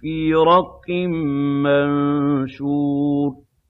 في رق منشور.